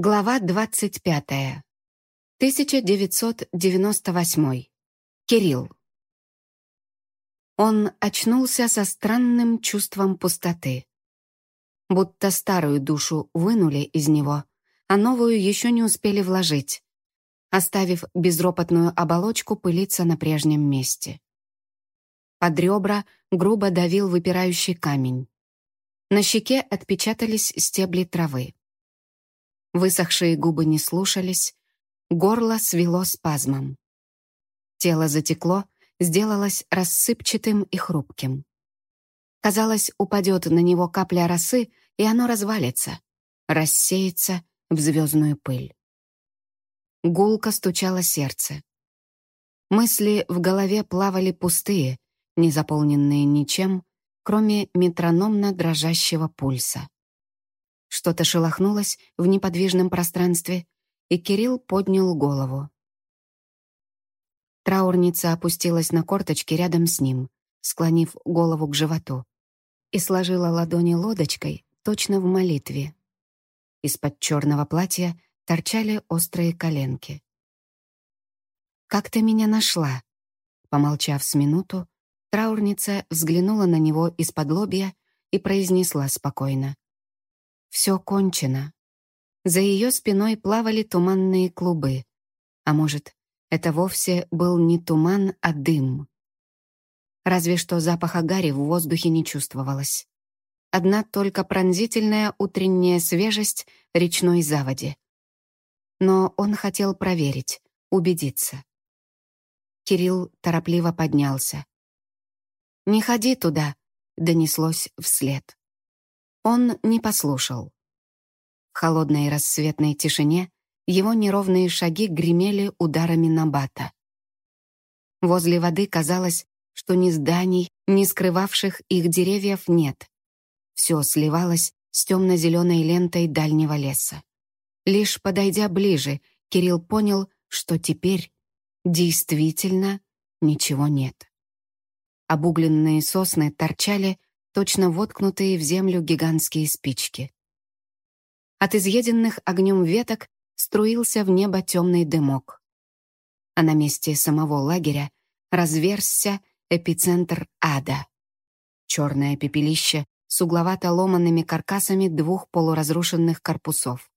Глава 25. 1998. Кирилл. Он очнулся со странным чувством пустоты. Будто старую душу вынули из него, а новую еще не успели вложить, оставив безропотную оболочку пылиться на прежнем месте. Под ребра грубо давил выпирающий камень. На щеке отпечатались стебли травы. Высохшие губы не слушались, горло свело спазмом. Тело затекло, сделалось рассыпчатым и хрупким. Казалось, упадет на него капля росы, и оно развалится, рассеется в звездную пыль. Гулко стучало сердце. Мысли в голове плавали пустые, не заполненные ничем, кроме метрономно дрожащего пульса. Что-то шелохнулось в неподвижном пространстве, и Кирилл поднял голову. Траурница опустилась на корточки рядом с ним, склонив голову к животу, и сложила ладони лодочкой точно в молитве. Из-под черного платья торчали острые коленки. «Как ты меня нашла?» Помолчав с минуту, траурница взглянула на него из-под лобья и произнесла спокойно. Все кончено. За ее спиной плавали туманные клубы. А может, это вовсе был не туман, а дым. Разве что запаха гари в воздухе не чувствовалось. Одна только пронзительная утренняя свежесть речной заводи. Но он хотел проверить, убедиться. Кирилл торопливо поднялся. «Не ходи туда», — донеслось вслед. Он не послушал. В холодной рассветной тишине его неровные шаги гремели ударами на бата. Возле воды казалось, что ни зданий, ни скрывавших их деревьев нет. Все сливалось с темно-зеленой лентой дальнего леса. Лишь подойдя ближе, Кирилл понял, что теперь действительно ничего нет. Обугленные сосны торчали точно воткнутые в землю гигантские спички. От изъеденных огнем веток струился в небо темный дымок. А на месте самого лагеря разверзся эпицентр ада. Черное пепелище с угловато-ломанными каркасами двух полуразрушенных корпусов.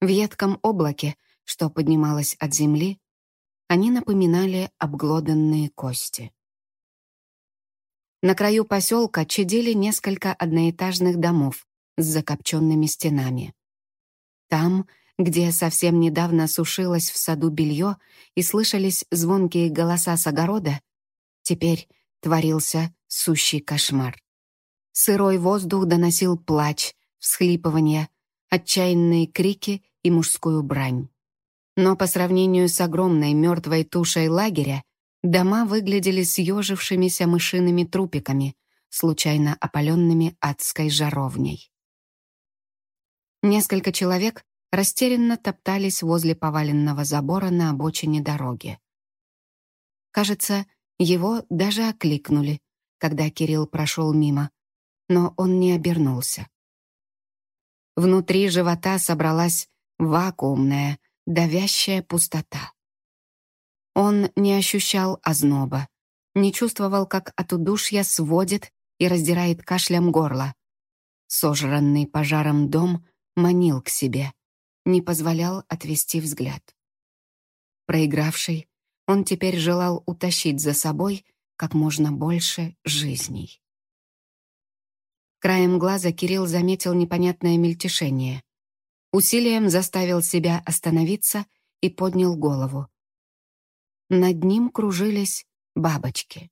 В едком облаке, что поднималось от земли, они напоминали обглоданные кости. На краю поселка чадили несколько одноэтажных домов с закопченными стенами. Там, где совсем недавно сушилось в саду белье и слышались звонкие голоса с огорода, теперь творился сущий кошмар. Сырой воздух доносил плач, всхлипывания, отчаянные крики и мужскую брань. Но по сравнению с огромной мертвой тушей лагеря Дома выглядели съежившимися мышиными трупиками, случайно опаленными адской жаровней. Несколько человек растерянно топтались возле поваленного забора на обочине дороги. Кажется, его даже окликнули, когда Кирилл прошел мимо, но он не обернулся. Внутри живота собралась вакуумная, давящая пустота. Он не ощущал озноба, не чувствовал, как от удушья сводит и раздирает кашлем горло. Сожранный пожаром дом манил к себе, не позволял отвести взгляд. Проигравший, он теперь желал утащить за собой как можно больше жизней. Краем глаза Кирилл заметил непонятное мельтешение. Усилием заставил себя остановиться и поднял голову. Над ним кружились бабочки.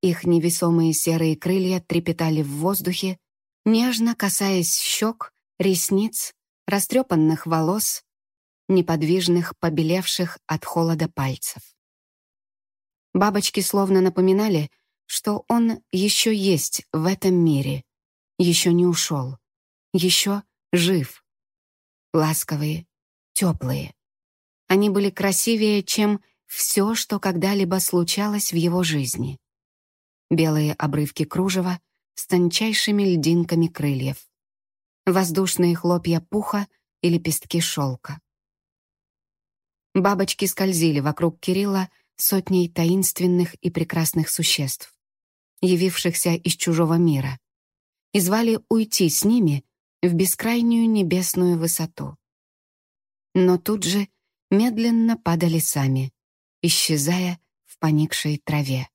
Их невесомые серые крылья трепетали в воздухе, нежно касаясь щек, ресниц, растрепанных волос, неподвижных, побелевших от холода пальцев. Бабочки словно напоминали, что он еще есть в этом мире, еще не ушел, еще жив. Ласковые, теплые. Они были красивее, чем все, что когда-либо случалось в его жизни. Белые обрывки кружева с тончайшими льдинками крыльев. Воздушные хлопья пуха и лепестки шелка. Бабочки скользили вокруг Кирилла сотней таинственных и прекрасных существ, явившихся из чужого мира, и звали уйти с ними в бескрайнюю небесную высоту. Но тут же медленно падали сами, исчезая в поникшей траве.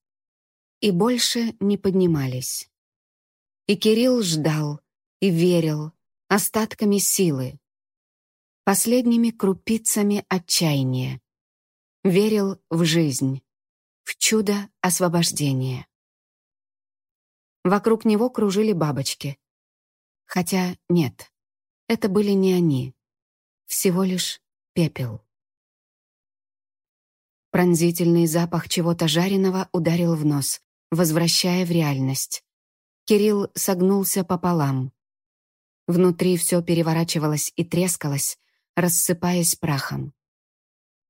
И больше не поднимались. И Кирилл ждал и верил остатками силы, последними крупицами отчаяния. Верил в жизнь, в чудо освобождения. Вокруг него кружили бабочки. Хотя нет, это были не они. Всего лишь пепел. Пронзительный запах чего-то жареного ударил в нос, возвращая в реальность. Кирилл согнулся пополам. Внутри все переворачивалось и трескалось, рассыпаясь прахом.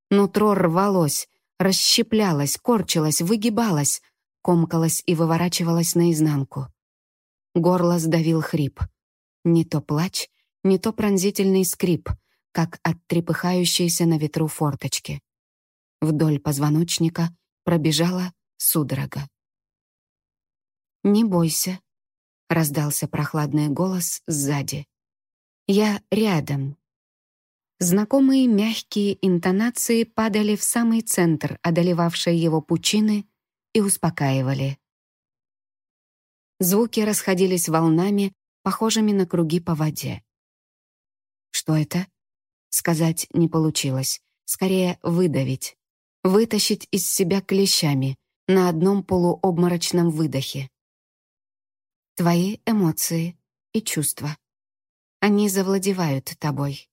Нутро рвалось, расщеплялось, корчилось, выгибалось, комкалось и выворачивалось наизнанку. Горло сдавил хрип. Не то плач, не то пронзительный скрип, как от трепыхающейся на ветру форточки. Вдоль позвоночника пробежала судорога. «Не бойся», — раздался прохладный голос сзади. «Я рядом». Знакомые мягкие интонации падали в самый центр одолевавшей его пучины и успокаивали. Звуки расходились волнами, похожими на круги по воде. Что это? Сказать не получилось. Скорее, выдавить вытащить из себя клещами на одном полуобморочном выдохе. Твои эмоции и чувства. Они завладевают тобой.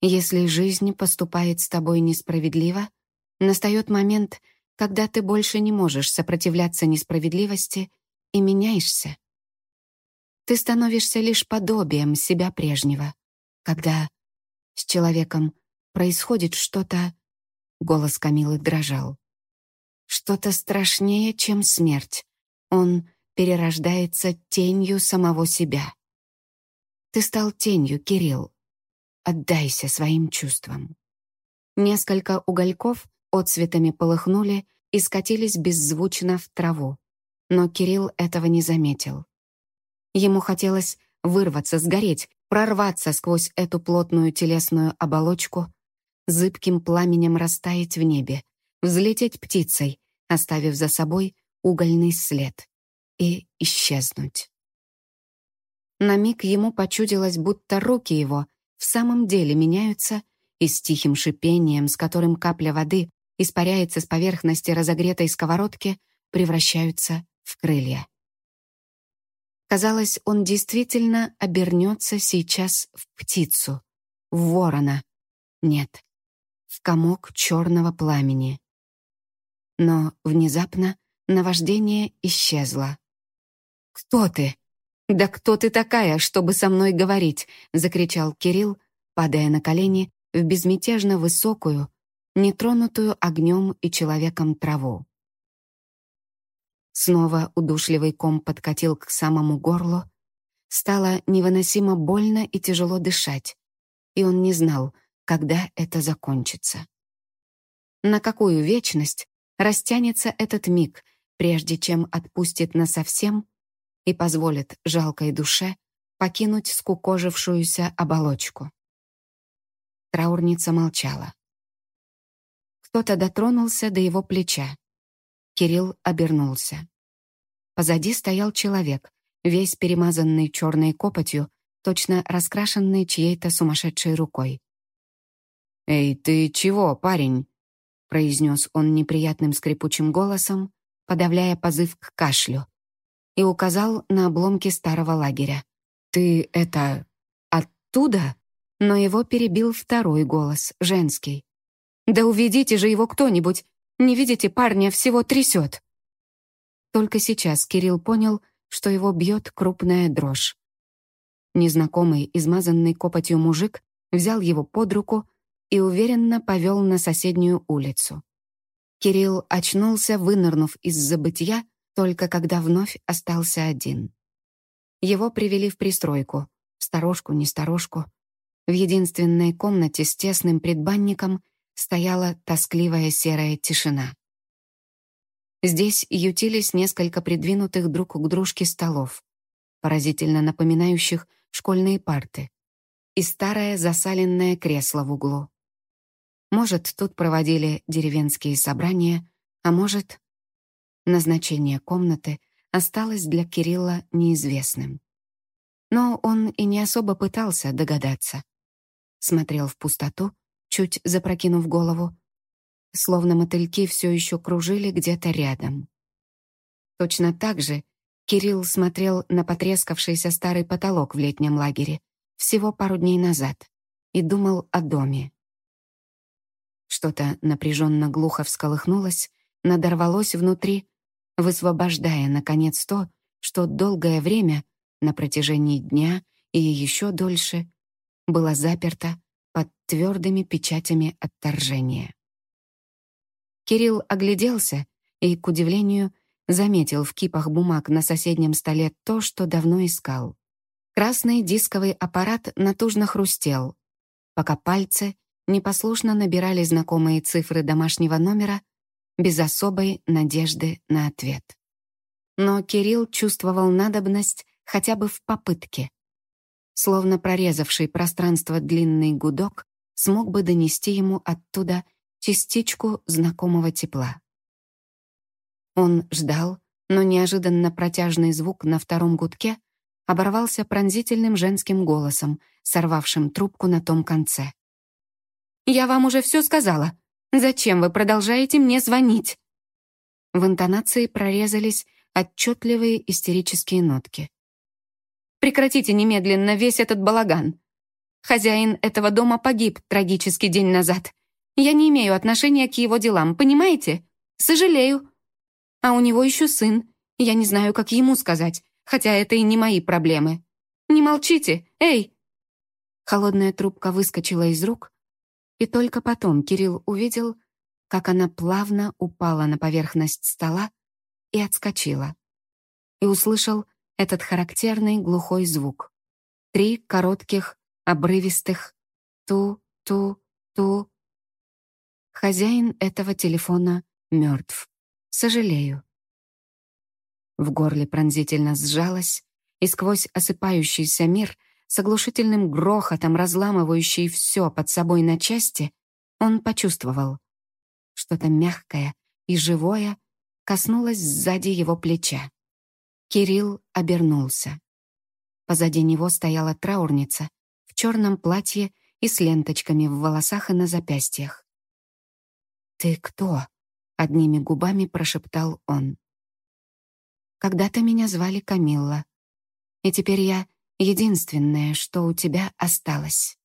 Если жизнь поступает с тобой несправедливо, настает момент, когда ты больше не можешь сопротивляться несправедливости и меняешься. Ты становишься лишь подобием себя прежнего, когда с человеком происходит что-то Голос Камилы дрожал. Что-то страшнее, чем смерть. Он перерождается тенью самого себя. Ты стал тенью, Кирилл. Отдайся своим чувствам. Несколько угольков отцветами полыхнули и скатились беззвучно в траву. Но Кирилл этого не заметил. Ему хотелось вырваться, сгореть, прорваться сквозь эту плотную телесную оболочку, зыбким пламенем растаять в небе, взлететь птицей, оставив за собой угольный след, и исчезнуть. На миг ему почудилось, будто руки его в самом деле меняются и с тихим шипением, с которым капля воды испаряется с поверхности разогретой сковородки, превращаются в крылья. Казалось, он действительно обернется сейчас в птицу, в ворона. Нет, в комок черного пламени. Но внезапно наваждение исчезло. «Кто ты? Да кто ты такая, чтобы со мной говорить?» — закричал Кирилл, падая на колени в безмятежно высокую, нетронутую огнем и человеком траву. Снова удушливый ком подкатил к самому горлу, стало невыносимо больно и тяжело дышать, и он не знал, когда это закончится. На какую вечность растянется этот миг, прежде чем отпустит насовсем и позволит жалкой душе покинуть скукожившуюся оболочку. Траурница молчала. Кто-то дотронулся до его плеча. Кирилл обернулся. Позади стоял человек, весь перемазанный черной копотью, точно раскрашенный чьей-то сумасшедшей рукой. «Эй, ты чего, парень?» — произнес он неприятным скрипучим голосом, подавляя позыв к кашлю, и указал на обломки старого лагеря. «Ты это... оттуда?» Но его перебил второй голос, женский. «Да уведите же его кто-нибудь! Не видите, парня всего трясет!» Только сейчас Кирилл понял, что его бьет крупная дрожь. Незнакомый, измазанный копотью мужик взял его под руку и уверенно повел на соседнюю улицу. Кирилл очнулся, вынырнув из забытья, только когда вновь остался один. Его привели в пристройку, в сторожку, не сторожку. В единственной комнате с тесным предбанником стояла тоскливая серая тишина. Здесь ютились несколько придвинутых друг к дружке столов, поразительно напоминающих школьные парты, и старое засаленное кресло в углу. Может, тут проводили деревенские собрания, а может, назначение комнаты осталось для Кирилла неизвестным. Но он и не особо пытался догадаться. Смотрел в пустоту, чуть запрокинув голову, словно мотыльки все еще кружили где-то рядом. Точно так же Кирилл смотрел на потрескавшийся старый потолок в летнем лагере всего пару дней назад и думал о доме. Что-то напряженно глухо всколыхнулось, надорвалось внутри, высвобождая, наконец, то, что долгое время, на протяжении дня и еще дольше, было заперто под твердыми печатями отторжения. Кирилл огляделся и, к удивлению, заметил в кипах бумаг на соседнем столе то, что давно искал. Красный дисковый аппарат натужно хрустел, пока пальцы непослушно набирали знакомые цифры домашнего номера без особой надежды на ответ. Но Кирилл чувствовал надобность хотя бы в попытке. Словно прорезавший пространство длинный гудок смог бы донести ему оттуда частичку знакомого тепла. Он ждал, но неожиданно протяжный звук на втором гудке оборвался пронзительным женским голосом, сорвавшим трубку на том конце. «Я вам уже все сказала. Зачем вы продолжаете мне звонить?» В интонации прорезались отчетливые истерические нотки. «Прекратите немедленно весь этот балаган. Хозяин этого дома погиб трагический день назад. Я не имею отношения к его делам, понимаете? Сожалею. А у него еще сын. Я не знаю, как ему сказать, хотя это и не мои проблемы. Не молчите, эй!» Холодная трубка выскочила из рук, и только потом Кирилл увидел, как она плавно упала на поверхность стола и отскочила. И услышал этот характерный глухой звук. Три коротких, обрывистых «ту-ту-ту». Хозяин этого телефона мертв. Сожалею. В горле пронзительно сжалось, и сквозь осыпающийся мир — с оглушительным грохотом, разламывающий все под собой на части, он почувствовал. Что-то мягкое и живое коснулось сзади его плеча. Кирилл обернулся. Позади него стояла траурница в черном платье и с ленточками в волосах и на запястьях. «Ты кто?» — одними губами прошептал он. «Когда-то меня звали Камилла, и теперь я единственное, что у тебя осталось.